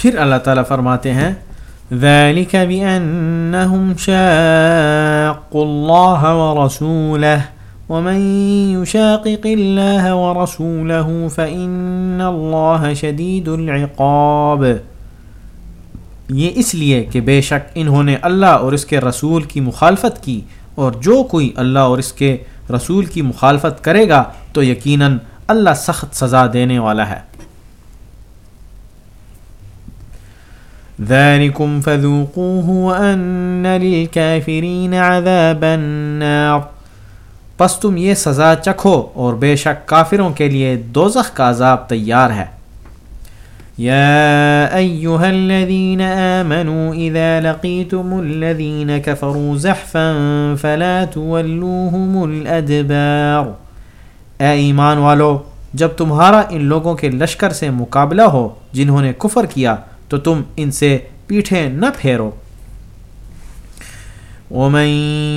پھر اللہ تعالیٰ فرماتے ہیں، ذلك بأنهم شاقوا الله ورسوله، ومن يشاقق الله ورسوله فإن الله شديد العقاب۔ یہ اس لیے کہ بے شک انہوں نے اللہ اور اس کے رسول کی مخالفت کی، اور جو کوئی اللہ اور اس کے رسول کی مخالفت کرے گا تو یقیناً اللہ سخت سزا دینے والا ہے۔ ذلكم فذوقوه وأن للكافرين عذاب النار۔ پس تم یہ سزا چکھو اور بے شک کافروں کے لیے دوزخ کا عذاب تیار ہے۔ يا أيها الذين آمنوا إذا لقيتم الذين كفروا زحفا فلا تولوهم الأدبار اے ایمان والو، جب تمہارا ان لوگوں کے لشکر سے مقابلہ ہو جنہوں نے کفر کیا تو تم ان سے پیٹھیں نہ پھیرو۔ ومن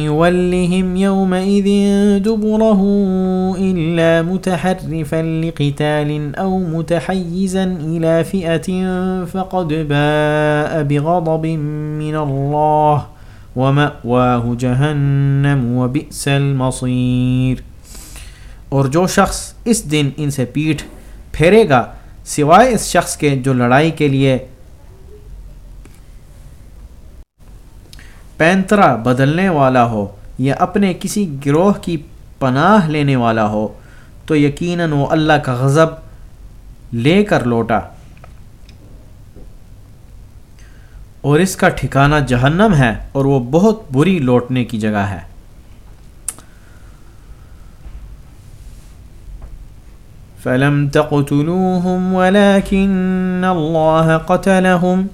يولهم يومئذ دبره إلا متحرفا لقتال أو متحيزا إلى فئة فقد باء بغضب من الله ومأواه جهنم وبئس المصير۔ اور جو شخص اس دن ان سے پیٹھ پھیرے گا، سوائے اس شخص کے جو لڑائی کے لیے پینترا بدلنے والا ہو یا اپنے کسی گروہ کی پناہ لینے والا ہو، تو یقیناً وہ اللہ کا غضب لے کر لوٹا۔ اور اس کا ٹھکانہ جہنم ہے اور وہ بہت بری لوٹنے کی جگہ ہے۔ فلم تقتلوهم ولكن الله قتلهم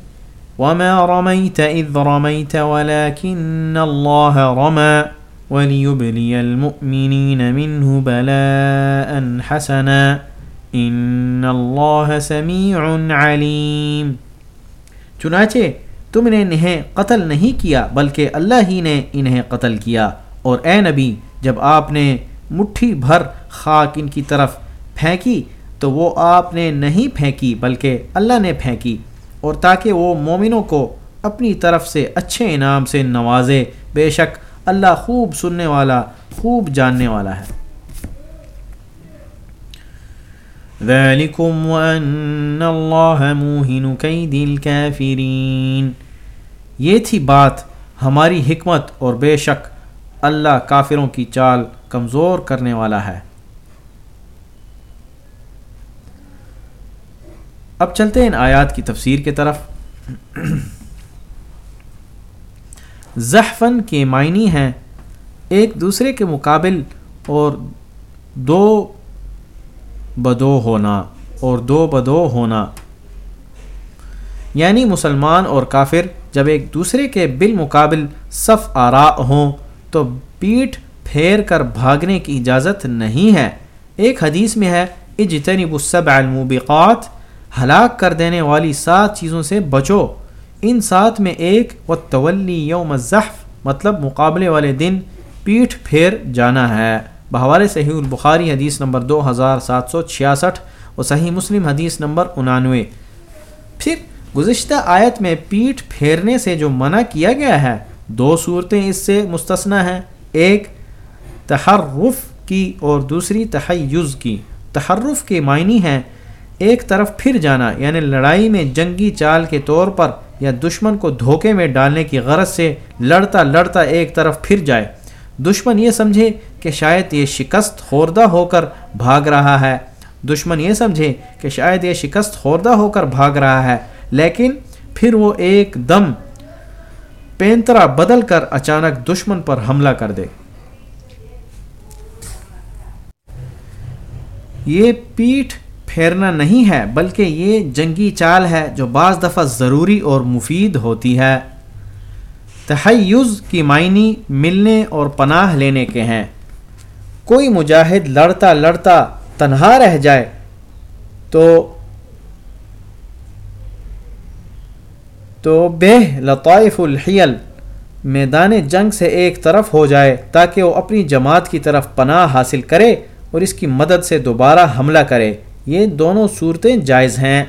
وما رميت إذ رميت ولكن الله رمى وليبلي المؤمنين منه بلاء حسنا إن الله سميع عليم۔ چنانچہ تم نے انہیں قتل نہیں کیا، بلکہ اللہ ہی نے انہیں قتل کیا۔ اور اے نبی، جب آپ نے مٹھی بھر خاک ان کی طرف پھینکی، تو وہ آپ نے نہیں پھینکی، بلکہ اللہ نے پھینکی۔ اور تاکہ وہ مومنوں کو اپنی طرف سے اچھے انعام سے نوازے۔ بے شک اللہ خوب سننے والا، خوب جاننے والا ہے۔ ذلكم وأن الله موهن كيد الكافرين۔ یہ تھی بات ہماری حکمت اور بے شک اللہ کافروں کی چال کمزور کرنے والا ہے۔ اب چلتے ہیں ان آیات کی تفسیر کی طرف۔ زحفن کے معنی ہیں ایک دوسرے کے مقابل اور دو بدو ہونا، اور دو بدو ہونا۔ یعنی مسلمان اور کافر جب ایک دوسرے کے بالمقابل صف آرا ہوں تو پیٹھ پھیر کر بھاگنے کی اجازت نہیں ہے۔ ایک حدیث میں ہے اجتنب السبع الموبقات ہلاک کر دینے والی سات چیزوں سے بچو۔ ان سات میں ایک و تولی یوم ضحف مطلب مقابلے والے دن پیٹھ پھیر جانا ہے۔ بہوال صحیح البخاری حدیث نمبر دو ہزار سات سو چھیاسٹھ اور صحیح مسلم حدیث نمبر انانوے۔ پھر گزشتہ آیت میں پیٹھ پھیرنے سے جو منع کیا گیا ہے، دو صورتیں اس سے مستثنا ہیں۔ ایک، تحرف کی اور دوسری تحیز کی۔ تحرف کے معنی ہیں ایک طرف پھر جانا یعنی لڑائی میں جنگی چال کے طور پر یا دشمن کو دھوکے میں ڈالنے کی غرض سے لڑتا لڑتا ایک طرف پھر جائے۔ دشمن یہ سمجھے کہ شاید یہ شکست خوردہ ہو کر بھاگ رہا ہے۔ دشمن یہ سمجھے کہ شاید یہ شکست خوردہ ہو کر بھاگ رہا ہے، لیکن پھر وہ ایک دم پینترا بدل کر اچانک دشمن پر حملہ کر دے۔ یہ پیٹھ پھیرنا نہیں ہے، بلکہ یہ جنگی چال ہے جو بعض دفعہ ضروری اور مفید ہوتی ہے۔ تحیز کی معنی ملنے اور پناہ لینے کے ہیں۔ کوئی مجاہد لڑتا لڑتا تنہا رہ جائے تو تو بے لطائف الحیل میدان جنگ سے ایک طرف ہو جائے تاکہ وہ اپنی جماعت کی طرف پناہ حاصل کرے اور اس کی مدد سے دوبارہ حملہ کرے۔ یہ دونوں صورتیں جائز ہیں۔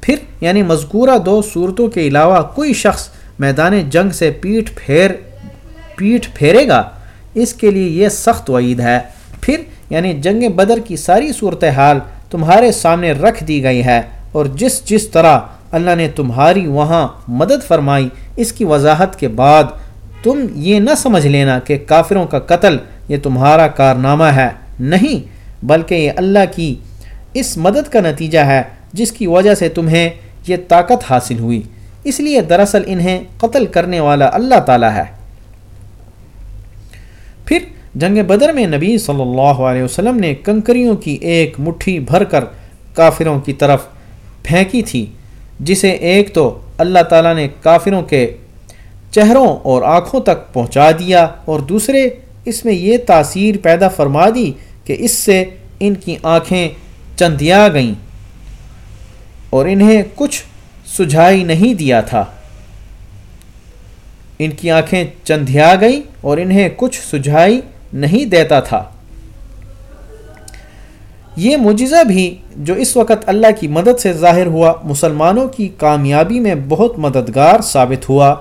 پھر یعنی مذکورہ دو صورتوں کے علاوہ کوئی شخص میدان جنگ سے پیٹھ پھیر، پیٹھ پھیرے گا، اس کے لیے یہ سخت وعید ہے۔ پھر یعنی جنگ بدر کی ساری صورتحال تمہارے سامنے رکھ دی گئی ہے اور جس جس طرح اللہ نے تمہاری وہاں مدد فرمائی، اس کی وضاحت کے بعد تم یہ نہ سمجھ لینا کہ کافروں کا قتل یہ تمہارا کارنامہ ہے۔ نہیں بلکہ یہ اللہ کی اس مدد کا نتیجہ ہے جس کی وجہ سے تمہیں یہ طاقت حاصل ہوئی۔ اس لیے دراصل انہیں قتل کرنے والا اللہ تعالیٰ ہے۔ پھر جنگ بدر میں نبی صلی اللہ علیہ وسلم نے کنکریوں کی ایک مٹھی بھر کر کافروں کی طرف پھینکی تھی، جسے ایک تو اللہ تعالیٰ نے کافروں کے چہروں اور آنکھوں تک پہنچا دیا اور دوسرے اس میں یہ تاثیر پیدا فرما دی کہ اس سے ان کی آنکھیں چندیا گئیں اور انہیں کچھ سجھائی نہیں دیا تھا۔ ان کی آنکھیں چندیا گئیں اور انہیں کچھ سجھائی نہیں دیتا تھا۔ یہ معجزہ بھی جو اس وقت اللہ کی مدد سے ظاہر ہوا مسلمانوں کی کامیابی میں بہت مددگار ثابت ہوا۔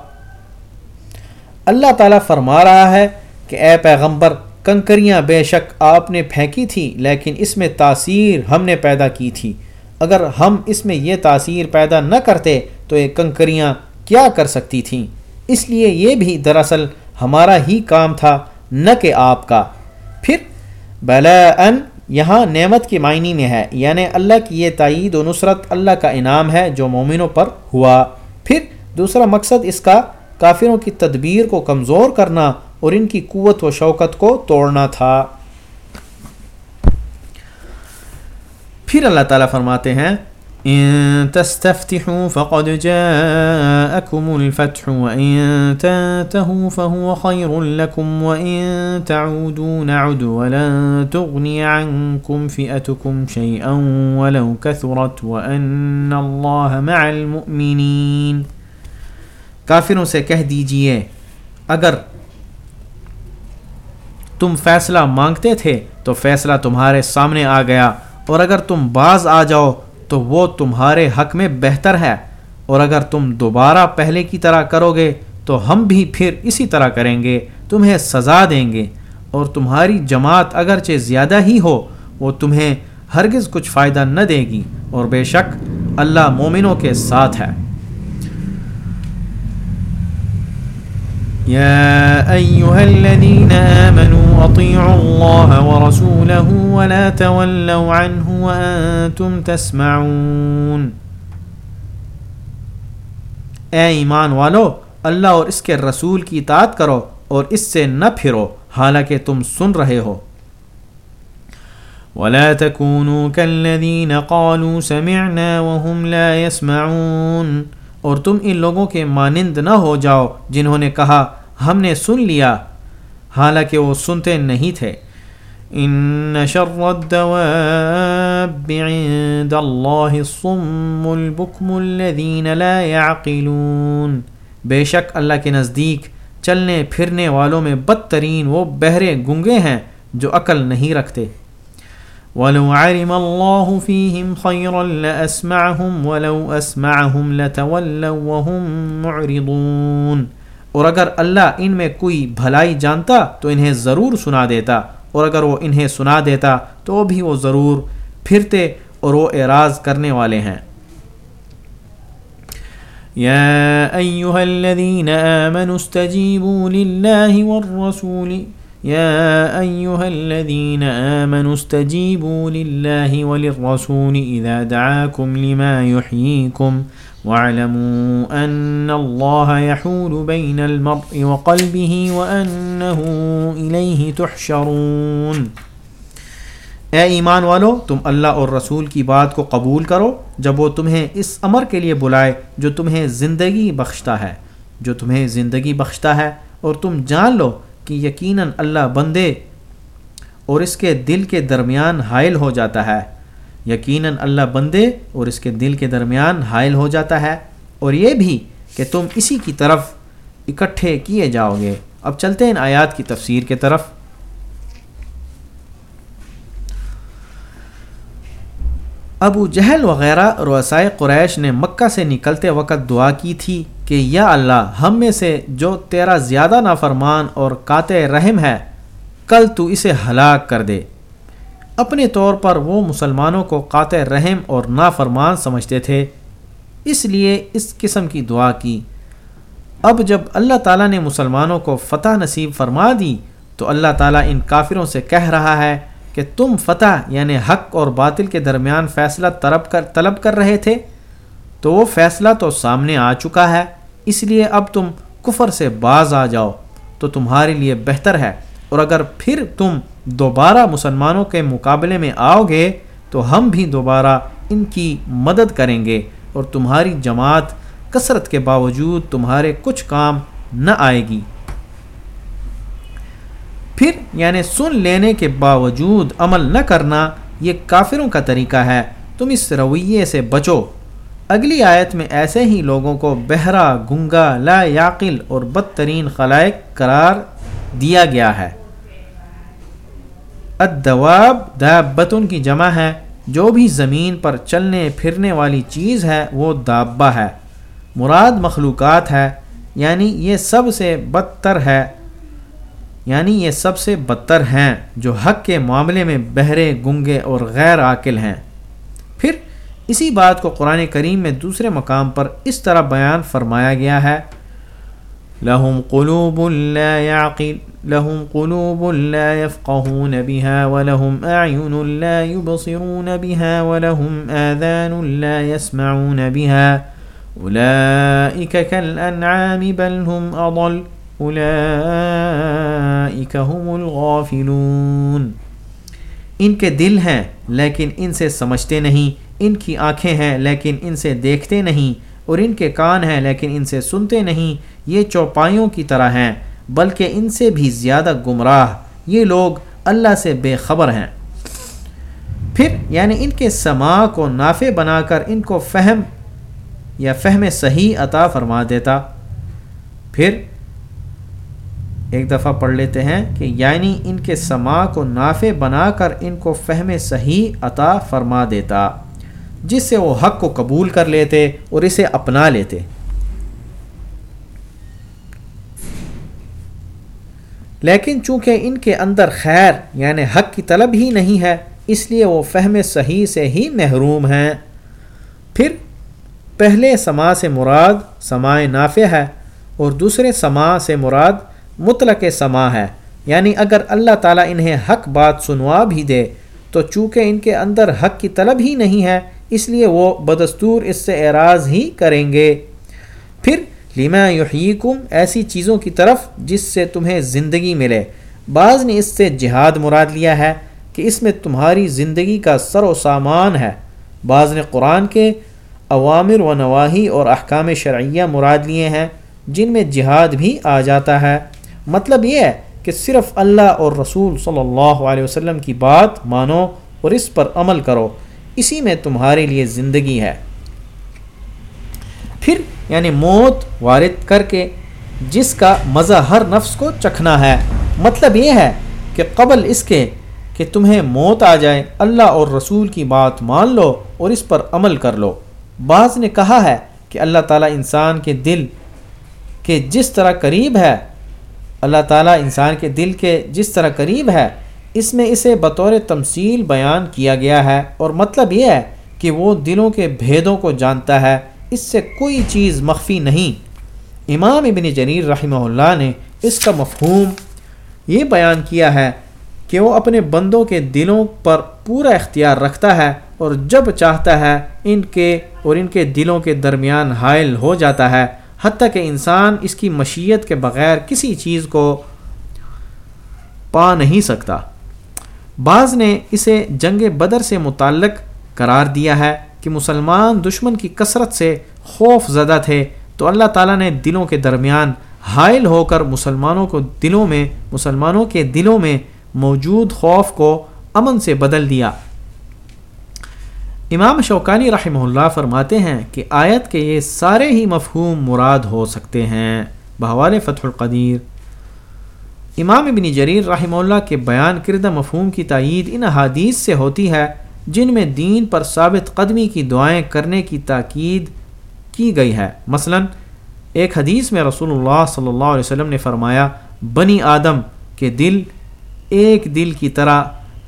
اللہ تعالیٰ فرما رہا ہے کہ اے پیغمبر کنکریاں بے شک آپ نے پھینکی تھی، لیکن اس میں تاثیر ہم نے پیدا کی تھی۔ اگر ہم اس میں یہ تاثیر پیدا نہ کرتے، تو یہ کنکریاں کیا کر سکتی تھیں؟ اس لیے یہ بھی دراصل ہمارا ہی کام تھا، نہ کہ آپ کا۔ پھر بلا ان یہاں نعمت کی معنی میں ہے یعنی اللہ کی یہ تائید و نصرت اللہ کا انعام ہے جو مومنوں پر ہوا۔ پھر، دوسرا مقصد اس کا کافروں کی تدبیر کو کمزور کرنا اور ان کی قوت و شوکت کو توڑنا تھا۔ پھر اللہ تعالیٰ فرماتے ہیں إن تستفتحوا فقد جاءكم الفتح وإن تنتهوا فهو خير لكم وإن تعودوا نعد ولن تغني عنكم فئتكم شيئا ولو كثرت وأن الله مع المؤمنين کافروں سے کہہ دیجیے، اگر تم فیصلہ مانگتے تھے تو فیصلہ تمہارے سامنے آ گیا۔ اور اگر تم باز آ جاؤ تو وہ تمہارے حق میں بہتر ہے۔ اور اگر تم دوبارہ پہلے کی طرح کرو گے تو ہم بھی پھر اسی طرح کریں گے، تمہیں سزا دیں گے۔ اور تمہاری جماعت اگرچہ زیادہ ہی ہو، وہ تمہیں ہرگز کچھ فائدہ نہ دے گی۔ اور بے شک اللہ مومنوں کے ساتھ ہے۔ يا أيها الذين آمنوا أطيعوا الله ورسوله ولا تولوا عنه وأنتم تسمعون. اے ایمان والو، اللہ اور اس کے رسول کی اطاعت کرو اور اس سے نہ پھرو، حالانکہ تم سن رہے ہو۔ ولا تكونوا كالذين قالوا سمعنا وهم لا يسمعون۔ اور تم ان لوگوں کے مانند نہ ہو جاؤ، جنہوں نے کہا، ہم نے سن لیا۔ حالانکہ وہ سنتے نہیں تھے۔ ان شر الدواب عند الله الصم البكم الذين لا يعقلون۔ بے شک اللہ کے نزدیک چلنے پھرنے والوں میں بدترین وہ بہرے گنگے ہیں جو عقل نہیں رکھتے۔ ولو علم الله فيهم خيرا لأسمعهم ولو أسمعهم لتولوا وهم معرضون۔ اور اگر اللہ ان میں کوئی بھلائی جانتا تو انہیں ضرور سنا دیتا، اور اگر وہ انہیں سنا دیتا تو بھی وہ ضرور پھرتے اور وہ اعراض کرنے والے ہیں۔ يا أيها الذين آمنوا استجيبوا لله والرسول۔ يا أيها الذين آمنوا استجيبوا لله وللرسول إذا دعاكم لما يحييكم واعلموا أن الله يحول بين المرء وقلبه وأنه إليه تحشرون۔ اے ایمان والو، تم اللہ اور رسول کی بات کو قبول کرو۔ جب وہ تمہیں اس امر کے لیے بلائے جو تمہیں زندگی بخشتا ہے۔ جو تمہیں زندگی بخشتا ہے۔ اور تم جان لو کہ یقیناً اللہ بندے اور اس کے دل کے درمیان حائل ہو جاتا ہے۔ یقیناً اللہ بندے اور اس کے دل کے درمیان حائل ہو جاتا ہے اور یہ بھی کہ تم اسی کی طرف اکٹھے کیے جاؤ گے۔ اب چلتے ہیں ان آیات کی تفسیر کے طرف۔ ابو جہل وغیرہ روسائے قریش نے مکہ سے نکلتے وقت دعا کی تھی کہ یا اللہ ہم میں سے جو تیرا زیادہ نافرمان اور کاتے رحم ہے، کل تو اسے ہلاک کر دے۔ اپنے طور پر وہ مسلمانوں کو قاطع رحم اور نافرمان سمجھتے تھے۔ اس لیے اس قسم کی دعا کی۔ اب جب اللہ تعالیٰ نے مسلمانوں کو فتح نصیب فرما دی، تو اللہ تعالیٰ ان کافروں سے کہہ رہا ہے کہ تم فتح یعنی حق اور باطل کے درمیان فیصلہ طلب کر طلب کر رہے تھے۔ تو وہ فیصلہ تو سامنے آ چکا ہے، اس لیے اب تم کفر سے باز آ جاؤ، تو تمہارے لیے بہتر ہے۔ اور اگر پھر تم دوبارہ مسلمانوں کے مقابلے میں آؤ گے تو ہم بھی دوبارہ ان کی مدد کریں گے اور تمہاری جماعت کثرت کے باوجود تمہارے کچھ کام نہ آئے گی۔ پھر یعنی سن لینے کے باوجود عمل نہ کرنا یہ کافروں کا طریقہ ہے۔ تم اس رویے سے بچو۔ اگلی آیت میں ایسے ہی لوگوں کو بہرا، گنگا، لا یاقل اور بدترین خلائق قرار دیا گیا ہے۔ ادواب دابتن کی جمع ہے۔ جو بھی زمین پر چلنے پھرنے والی چیز ہے، وہ دابہ ہے۔ مراد مخلوقات ہے یعنی یہ سب سے بدتر ہے۔ یعنی یہ سب سے بدتر ہیں، جو حق کے معاملے میں بہرے، گنگے اور غیر عاقل ہیں۔ پھر اسی بات کو قرآن کریم میں دوسرے مقام پر اس طرح بیان فرمایا گیا ہے۔ لهم قلوب لا يعقل لهم قلوب لا يفقهون بها ولهم أعين لا يبصرون بها ولهم آذان لا يسمعون بها أولئك كالأنعام بل هم أضل أولئك هم الغافلون ان کے دل ہیں لیکن ان سے سمجھتے نہیں، ان کی آنکھیں ہیں لیکن ان سے دیکھتے نہیں، اور ان کے کان ہیں لیکن ان سے سنتے نہیں یہ چوپائیوں کی طرح ہیں، بلکہ ان سے بھی زیادہ گمراہ۔ یہ لوگ اللہ سے بے خبر ہیں۔ پھر یعنی ان کے سما کو نافع بنا کر ان کو فہم یا فہم صحیح عطا فرما دیتا۔ پھر، ایک دفعہ پڑھ لیتے ہیں کہ یعنی ان کے سما کو نافع بنا کر ان کو فہم صحیح عطا فرما دیتا، جس سے وہ حق کو قبول کر لیتے اور اسے اپنا لیتے۔ لیکن چونکہ ان کے اندر خیر یعنی حق کی طلب ہی نہیں ہے، اس لیے وہ فہم صحیح سے ہی محروم ہیں۔ پھر پہلے سما سے مراد سماع نافع ہے اور دوسرے سما سے مراد مطلق سما ہے۔ یعنی اگر اللہ تعالیٰ انہیں حق بات سنوا بھی دے، تو چونکہ ان کے اندر حق کی طلب ہی نہیں ہے، اس لیے وہ بدستور اس سے اعراض ہی کریں گے۔ پھر لما یحییکم ایسی چیزوں کی طرف جس سے تمہیں زندگی ملے۔ بعض نے اس سے جہاد مراد لیا ہے کہ اس میں تمہاری زندگی کا سر و سامان ہے۔ بعض نے قرآن کے عوامر و نواحی اور احکام شرعیہ مراد لیے ہیں، جن میں جہاد بھی آ جاتا ہے۔ مطلب یہ ہے کہ صرف اللہ اور رسول صلی اللہ علیہ وسلم کی بات مانو اور اس پر عمل کرو۔ اسی میں تمہارے لیے زندگی ہے۔ پھر یعنی موت وارد کر کے جس کا مزہ ہر نفس کو چکھنا ہے۔ مطلب یہ ہے کہ قبل اس کے کہ تمہیں موت آ جائے، اللہ اور رسول کی بات مان لو اور اس پر عمل کر لو۔ بعض نے کہا ہے کہ اللہ تعالیٰ انسان کے دل کے جس طرح قریب ہے، اللہ تعالیٰ انسان کے دل کے جس طرح قریب ہے، اس میں اسے بطور تمثیل بیان کیا گیا ہے۔ اور مطلب یہ ہے کہ وہ دلوں کے بھیدوں کو جانتا ہے۔ اس سے کوئی چیز مخفی نہیں۔ امام ابن جنیر رحمہ اللہ نے اس کا مفہوم یہ بیان کیا ہے کہ وہ اپنے بندوں کے دلوں پر پورا اختیار رکھتا ہے اور جب چاہتا ہے ان کے اور ان کے دلوں کے درمیان حائل ہو جاتا ہے، حتیٰ کہ انسان اس کی مشیت کے بغیر کسی چیز کو پا نہیں سکتا۔ بعض نے اسے جنگ بدر سے متعلق قرار دیا ہے۔ کہ مسلمان دشمن کی کثرت سے خوف زدہ تھے، تو اللہ تعالیٰ نے دلوں کے درمیان حائل ہو کر مسلمانوں کو دلوں میں، مسلمانوں کے دلوں میں موجود خوف کو امن سے بدل دیا۔ امام شوکانی رحمہ اللہ فرماتے ہیں کہ آیت کے یہ سارے ہی مفہوم مراد ہو سکتے ہیں۔ بحوال فتح القدیر۔ امام ابن جریر رحمہ اللہ کے بیان کردہ مفہوم کی تائید ان احادیث سے ہوتی ہے۔ جن میں دین پر ثابت قدمی کی دعائیں کرنے کی تاکید کی گئی ہے۔ مثلا، ایک حدیث میں رسول اللہ صلی اللہ علیہ وسلم نے فرمایا، بنی آدم کے دل ایک دل کی طرح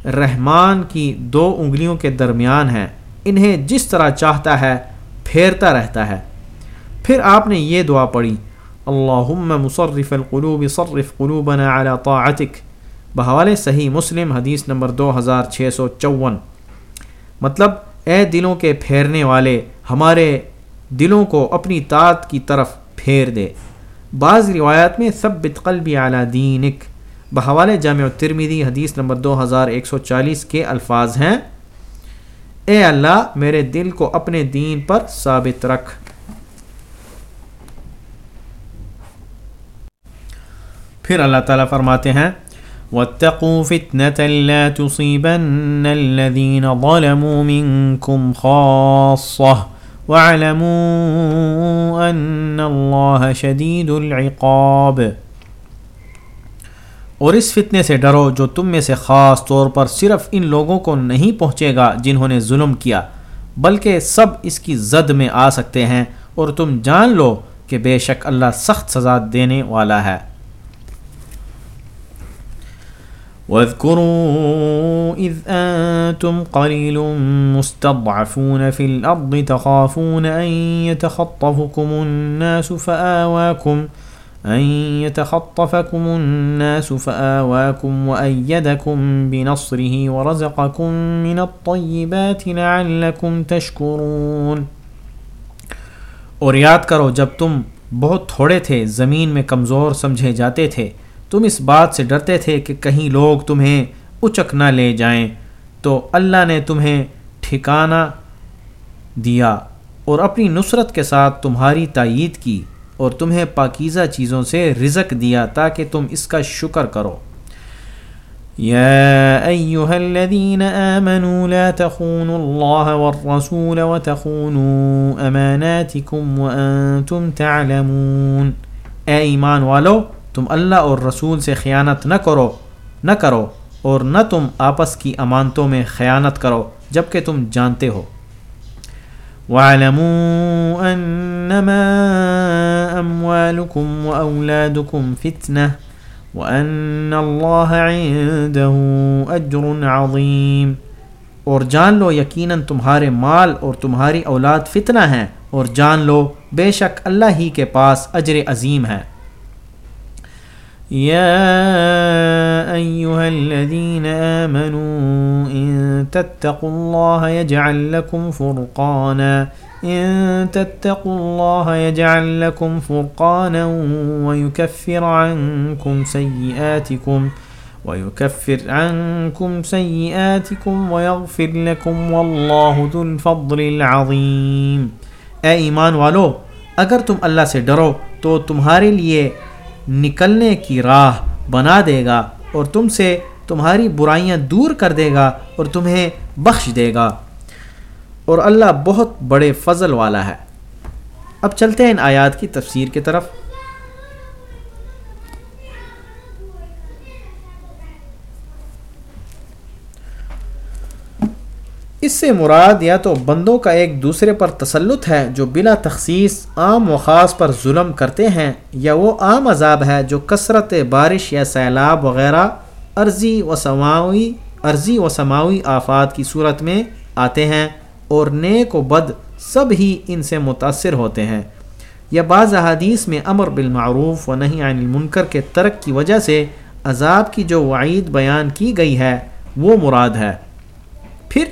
رحمان کی دو انگلیوں کے درمیان ہیں۔ انہیں جس طرح چاہتا ہے، پھیرتا رہتا ہے۔ پھر آپ نے یہ دعا پڑھی، اللہم مصرف القلوب، صرف قلوبنا على طاعتک بحوالے صحیح مسلم، حدیث نمبر دو ہزار چھ سو چون۔ مطلب اے دلوں کے پھیرنے والے، ہمارے دلوں کو اپنی طاعت کی طرف پھیر دے۔ بعض روایات میں، ثبت قلبی اعلیٰ دینک۔ بحوالے جامع ترمیدی حدیث نمبر دو ہزار ایک سو چالیس کے الفاظ ہیں۔ اے اللہ، میرے دل کو اپنے دین پر ثابت رکھ۔ پھر اللہ تعالیٰ فرماتے ہیں واتقوا فتنة لا تصيبن الذين ظلموا منكم خاصة واعلموا ان الله شدید العقاب۔ اور اس فتنے سے ڈرو جو تم میں سے خاص طور پر صرف ان لوگوں کو نہیں پہنچے گا جنہوں نے ظلم کیا، بلکہ سب اس کی زد میں آ سکتے ہیں اور تم جان لو کہ بے شک اللہ سخت سزا دینے والا ہے۔ واذكروا إذ أنتم قليل مستضعفون في الأرض تخافون أن يتخطفكم الناس فآواكم أن يتخطفكم الناس فآواكم وأيدكم بنصره ورزقكم من الطيبات لعلكم تشكرون اور یاد کرو، جب تم بہت تھوڑے تھے، زمین میں کمزور سمجھے جاتے تھے تم اس بات سے ڈرتے تھے کہ کہیں لوگ تمہیں اچک نہ لے جائیں۔ تو اللہ نے تمہیں ٹھکانہ دیا اور اپنی نصرت کے ساتھ تمہاری تائید کی اور تمہیں پاکیزہ چیزوں سے رزق دیا تاکہ تم اس کا شکر کرو۔ يا أيها الذين آمنوا لا تخونوا الله والرسول وتخونوا أماناتكم وأنتم تعلمون۔ اے ایمان والو تم اللہ اور رسول سے خیانت نہ کرو نہ کرو، اور نہ تم آپس کی امانتوں میں خیانت کرو جبکہ تم جانتے ہو۔ وَاعْلَمُوا أَنَّمَا أَمْوَالُكُمْ وَأَوْلَادُكُمْ فِتْنَةً وَأَنَّ اللَّهَ عِندَهُ أَجْرٌ عَظِيمٌ۔ اور جان لو، یقیناً تمہارے مال اور تمہاری اولاد فتنہ ہیں، اور جان لو، بے شک اللہ ہی کے پاس اجر عظیم ہے۔ يا أيها الذين آمنوا إن تتقوا الله يجعل لكم فرقانا إن تتقوا الله يجعل لكم فرقانا ويكفر عنكم سيئاتكم ويكفر عنكم سيئاتكم ويغفر لكم والله ذو الفضل العظيم۔ اے ایمان والو، اگر تم اللہ سے ڈرو تو تمہارے لیے نکلنے کی راہ بنا دے گا اور تم سے تمہاری برائیاں دور کر دے گا اور تمہیں بخش دے گا۔ اور اللہ بہت بڑے فضل والا ہے۔ اب چلتے ہیں ان آیات کی تفسیر کی طرف۔ اس سے مراد یا تو بندوں کا ایک دوسرے پر تسلط ہے جو بلا تخصیص عام و خاص پر ظلم کرتے ہیں، یا وہ عام عذاب ہے جو کثرت بارش یا سیلاب وغیرہ عرضی و سماوی، عرضی و سماوی آفات کی صورت میں آتے ہیں اور نیک و بد سب ہی ان سے متاثر ہوتے ہیں۔ یا بعض احادیث میں امر بالمعروف و نہیں عن المنکر کے ترک کی وجہ سے عذاب کی جو وعید بیان کی گئی ہے، وہ مراد ہے پھر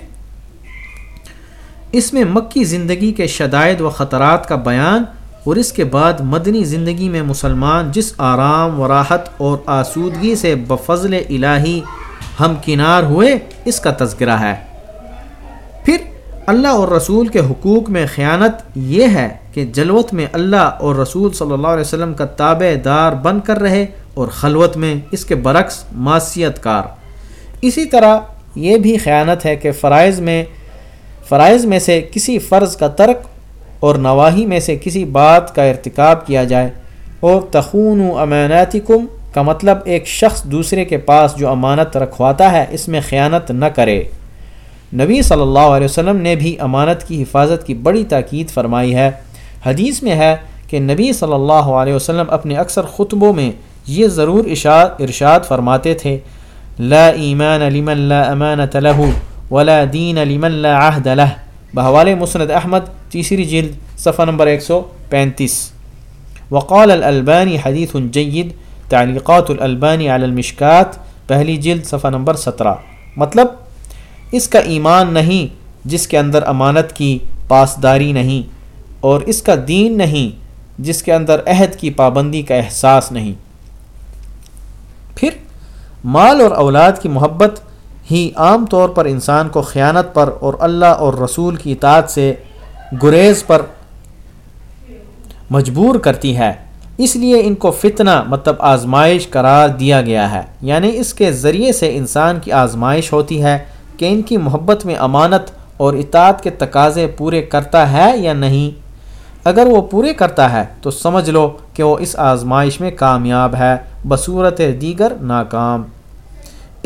اس میں مکی زندگی کے شدائد و خطرات کا بیان اور اس کے بعد مدنی زندگی میں مسلمان جس آرام و راحت اور آسودگی سے بفضل الہی ہم کنار ہوئے، اس کا تذکرہ ہے۔ پھر اللہ اور رسول کے حقوق میں خیانت یہ ہے کہ جلوت میں اللہ اور رسول صلی اللہ علیہ وسلم کا تابع دار بن کر رہے اور خلوت میں اس کے برعکس معاشیت کار۔ اسی طرح یہ بھی خیانت ہے کہ فرائض میں فرائض میں سے کسی فرض کا ترک اور نواحی میں سے کسی بات کا ارتکاب کیا جائے۔ اور تخون و اماناتکم، کا مطلب ایک شخص دوسرے کے پاس جو امانت رکھواتا ہے، اس میں خیانت نہ کرے۔ نبی صلی اللہ علیہ وسلم نے بھی امانت کی حفاظت کی بڑی تاکید فرمائی ہے۔ حدیث میں ہے کہ نبی صلی اللہ علیہ وسلم اپنے اکثر خطبوں میں یہ ضرور ارشاد ارشاد فرماتے تھے۔ لا ایمان لمن لا امانت له۔ ولا دین لمن لا عہد له۔ بحوال مسند احمد، تیسری جلد، صفحہ نمبر 135 وقال الالبانی حدیث جید تعلیقات الالبانی علی المشکات پہلی جلد، صفحہ نمبر 17 مطلب اس کا ایمان نہیں، جس کے اندر امانت کی پاسداری نہیں، اور اس کا دین نہیں، جس کے اندر عہد کی پابندی کا احساس نہیں۔ پھر، مال اور اولاد کی محبت ہی عام طور پر انسان کو خیانت پر اور اللہ اور رسول کی اطاعت سے گریز پر مجبور کرتی ہے۔ اس لیے ان کو فتنہ مطلب آزمائش قرار دیا گیا ہے۔ یعنی اس کے ذریعے سے انسان کی آزمائش ہوتی ہے کہ ان کی محبت میں امانت اور اطاعت کے تقاضے پورے کرتا ہے یا نہیں۔ اگر وہ پورے کرتا ہے تو سمجھ لو کہ وہ اس آزمائش میں کامیاب ہے، بصورت دیگر ناکام۔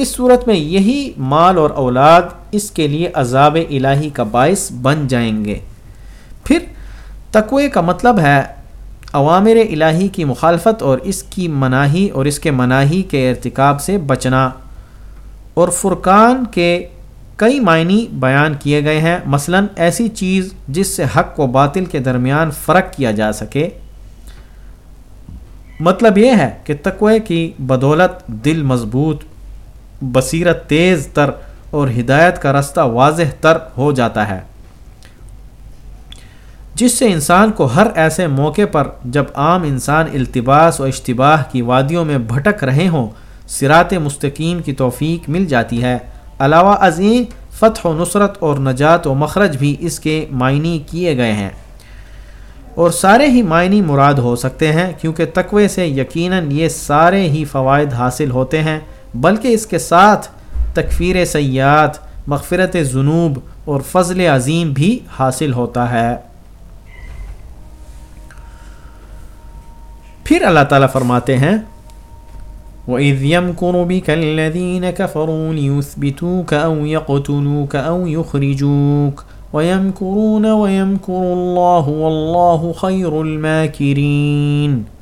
اس صورت میں یہی مال اور اولاد اس کے لیے عذاب الہی کا باعث بن جائیں گے۔ پھر تقوی کا مطلب ہے عوامر الہی کی مخالفت اور اس کی مناہی اور اس کے مناہی کے ارتکاب سے بچنا۔ اور فرقان کے کئی معنی بیان کیے گئے ہیں۔ مثلا ایسی چیز جس سے حق و باطل کے درمیان فرق کیا جا سکے۔ مطلب یہ ہے کہ تقوی کی بدولت دل مضبوط بصیرت تیز تر اور ہدایت کا رستہ واضح تر ہو جاتا ہے۔ جس سے انسان کو ہر ایسے موقع پر جب عام انسان التباس و اشتباہ کی وادیوں میں بھٹک رہے ہوں سرات مستقیم کی توفیق مل جاتی ہے۔ علاوہ ازیں فتح و نصرت اور نجات و مخرج بھی اس کے معنی کیے گئے ہیں۔ اور سارے ہی معنی مراد ہو سکتے ہیں، کیونکہ تقوی سے یقیناً یہ سارے ہی فوائد حاصل ہوتے ہیں۔ بلکہ اس کے ساتھ تکفیر سیاحت مغفرت جنوب اور فضل عظیم بھی حاصل ہوتا ہے۔ پھر اللہ تعالیٰ فرماتے ہیں، وَإِذْ يَمْكُرُ بِكَ الَّذِينَ كَفَرُوا لِيُثْبِتُوكَ أَوْ يَقْتُلُوكَ أَوْ يُخْرِجُوكَ وَيَمْكُرُونَ وَيَمْكُرُ اللَّهُ وَاللَّهُ خَيْرُ الْمَاكِرِينَ۔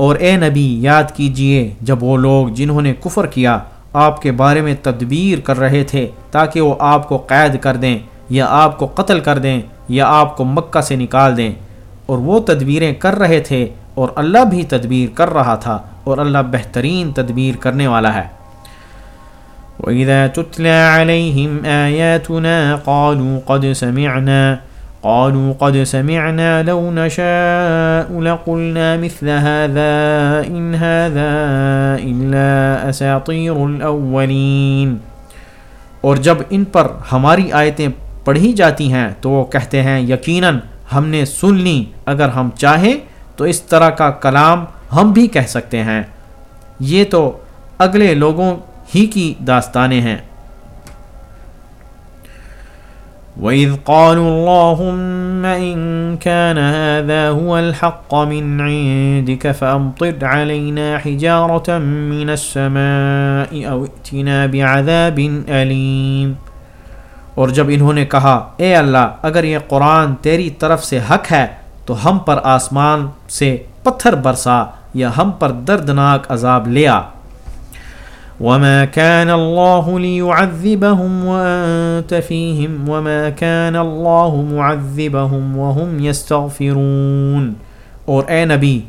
اور اے نبی، یاد کیجیے، جب وہ لوگ جنہوں نے کفر کیا، آپ کے بارے میں تدبیر کر رہے تھے تاکہ وہ آپ کو قید کر دیں، یا آپ کو قتل کر دیں، یا آپ کو مکہ سے نکال دیں۔ اور وہ تدبیریں کر رہے تھے اور اللہ بھی تدبیر کر رہا تھا اور اللہ بہترین تدبیر کرنے والا ہے۔ وَإِذَا تُتْلَى عَلَيْهِمْ آيَاتُنَا قَالُوا قَدْ سَمِعْنَا قَالُوا قَدْ سَمِعْنَا لَوْ نَشَاءُ لَقُلْنَا مِثْلَ هَذَا إِنْ هَذَا إِلَّا أَسَاطِيرُ الْأَوَّلِينَ۔ اور جب ان پر ہماری آیتیں پڑھی جاتی ہیں تو وہ کہتے ہیں، یقیناً ہم نے سن لی، اگر ہم چاہیں تو اس طرح کا کلام ہم بھی کہہ سکتے ہیں۔ یہ تو اگلے لوگوں ہی کی داستانیں ہیں۔ وَإِذْ قَالُوا اللَّهُمَّ إِن كَانَ هَذَا هُوَ الْحَقَّ مِنْ عِنْدِكَ فَأَمْطِرْ عَلَيْنَا حِجَارَةً مِنَ السَّمَاءِ أَوْ ائْتِنَا بِعَذَابٍ أَلِيمٍ۔ اور جب انہوں نے کہا، اے اللہ، اگر یہ قرآن تیری طرف سے حق ہے، تو ہم پر آسمان سے پتھر برسا یا ہم پر دردناک عذاب لیا وما كان الله ليعذبهم وأنت فيهم وما كان الله معذبهم وهم يستغفرون۔ اور اے نبی،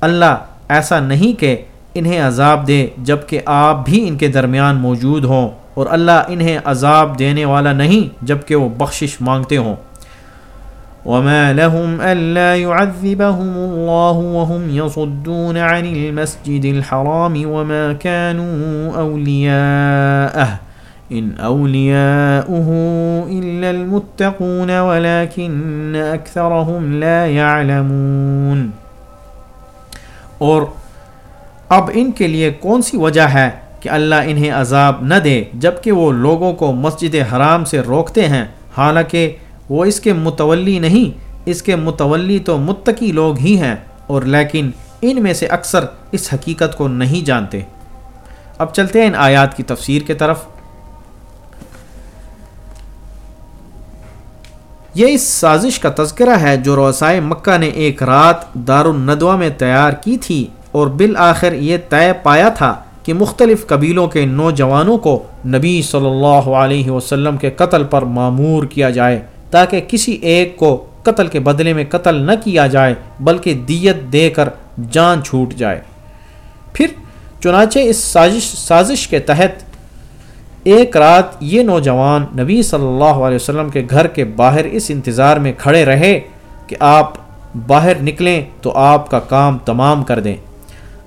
اللہ ایسا نہیں کہ انہیں عذاب دے جبکہ آپ بھی ان کے درمیان موجود ہوں اور اللہ انہیں عذاب دینے والا نہیں جبکہ وہ بخشش مانگتے ہوں۔ وما لهم ألا يعذبهم الله وهم يصدون عن المسجد الحرام وما كانوا أولياءه إن أولياؤه إلا المتقون ولكن أكثرهم لا يعلمون۔ اور اب ان کے لیے کون سی وجہ ہے کہ اللہ انہیں عذاب نہ دے جبکہ وہ لوگوں کو مسجد حرام سے روکتے ہیں؟ حالانکہ وہ اس کے متولی نہیں، اس کے متولی تو متقی لوگ ہی ہیں، اور لیکن ان میں سے اکثر اس حقیقت کو نہیں جانتے۔ اب چلتے ہیں ان آیات کی تفسیر کے طرف۔ یہ اس سازش کا تذکرہ ہے جو روسائے مکہ نے ایک رات دار الندوہ میں تیار کی تھی، اور بالآخر یہ طے پایا تھا کہ مختلف قبیلوں کے نوجوانوں کو نبی صلی اللہ علیہ وسلم کے قتل پر معمور کیا جائے۔ تاکہ کسی ایک کو قتل کے بدلے میں قتل نہ کیا جائے، بلکہ دیت دے کر جان چھوٹ جائے۔ پھر چنانچہ اس سازش سازش کے تحت ایک رات یہ نوجوان نبی صلی اللہ علیہ وسلم کے گھر کے باہر اس انتظار میں کھڑے رہے کہ آپ باہر نکلیں تو آپ کا کام تمام کر دیں۔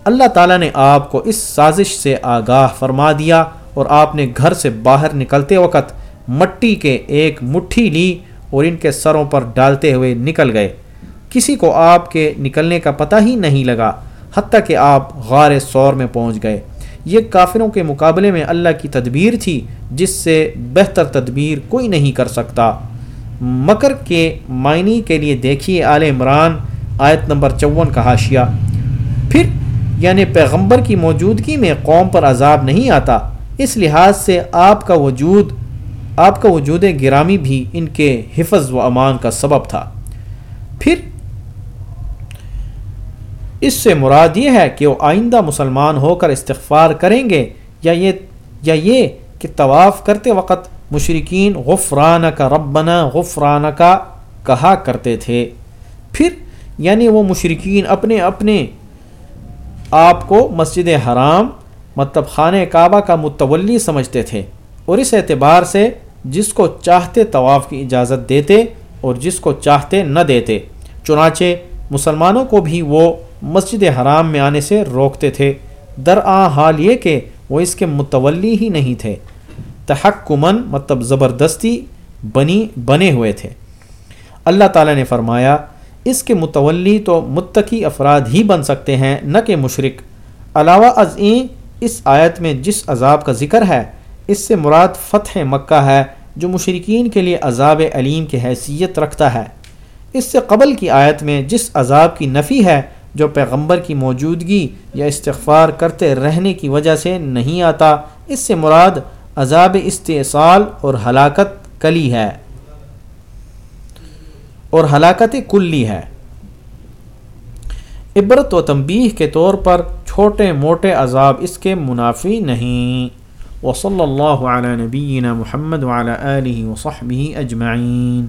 اللہ تعالیٰ نے آپ کو اس سازش سے آگاہ فرما دیا اور آپ نے گھر سے باہر نکلتے وقت مٹی کے ایک مٹھی لی اور ان کے سروں پر ڈالتے ہوئے نکل گئے۔ کسی کو آپ کے نکلنے کا پتہ ہی نہیں لگا حتیٰ کہ آپ غار سور میں پہنچ گئے۔ یہ کافروں کے مقابلے میں اللہ کی تدبیر تھی جس سے بہتر تدبیر کوئی نہیں کر سکتا۔ مکر کے معنی کے لیے دیکھیے آل عمران آیت نمبر چون کا حاشیہ۔ پھر یعنی پیغمبر کی موجودگی میں قوم پر عذاب نہیں آتا، اس لحاظ سے آپ کا وجود آپ کا وجود گرامی بھی ان کے حفظ و امان کا سبب تھا۔ پھر اس سے مراد یہ ہے کہ وہ آئندہ مسلمان ہو کر استغفار کریں گے یا یہ یا یہ کہ طواف کرتے وقت مشرقین غفرانہ کا ربنا غفرانہ کا کہا کرتے تھے۔ پھر یعنی وہ مشرقین اپنے اپنے آپ کو مسجد حرام مطلب خانہ کعبہ کا متولی سمجھتے تھے اور اس اعتبار سے جس کو چاہتے طواف کی اجازت دیتے اور جس کو چاہتے نہ دیتے۔ چنانچہ مسلمانوں کو بھی وہ مسجد حرام میں آنے سے روکتے تھے۔ درآ حال یہ کہ وہ اس کے متولی ہی نہیں تھے۔ تحکمن مطلب زبردستی بنی بنے ہوئے تھے۔ اللہ تعالیٰ نے فرمایا، اس کے متولی تو متقی افراد ہی بن سکتے ہیں، نہ کہ مشرق علاوہ ازیں اس آیت میں جس عذاب کا ذکر ہے اس سے مراد فتح مکہ ہے، جو مشرقین کے لیے عذاب علیم کی حیثیت رکھتا ہے۔ اس سے قبل کی آیت میں جس عذاب کی نفی ہے، جو پیغمبر کی موجودگی یا استغفار کرتے رہنے کی وجہ سے نہیں آتا، اس سے مراد عذاب استحصال اور ہلاکت کلی ہے۔ اور ہلاکت کلی ہے۔ عبرت و تنبیہ کے طور پر چھوٹے موٹے عذاب اس کے منافی نہیں۔ وصلی اللہ علیہ نبینا محمد وعلى آلہ وصحبہ اجمعین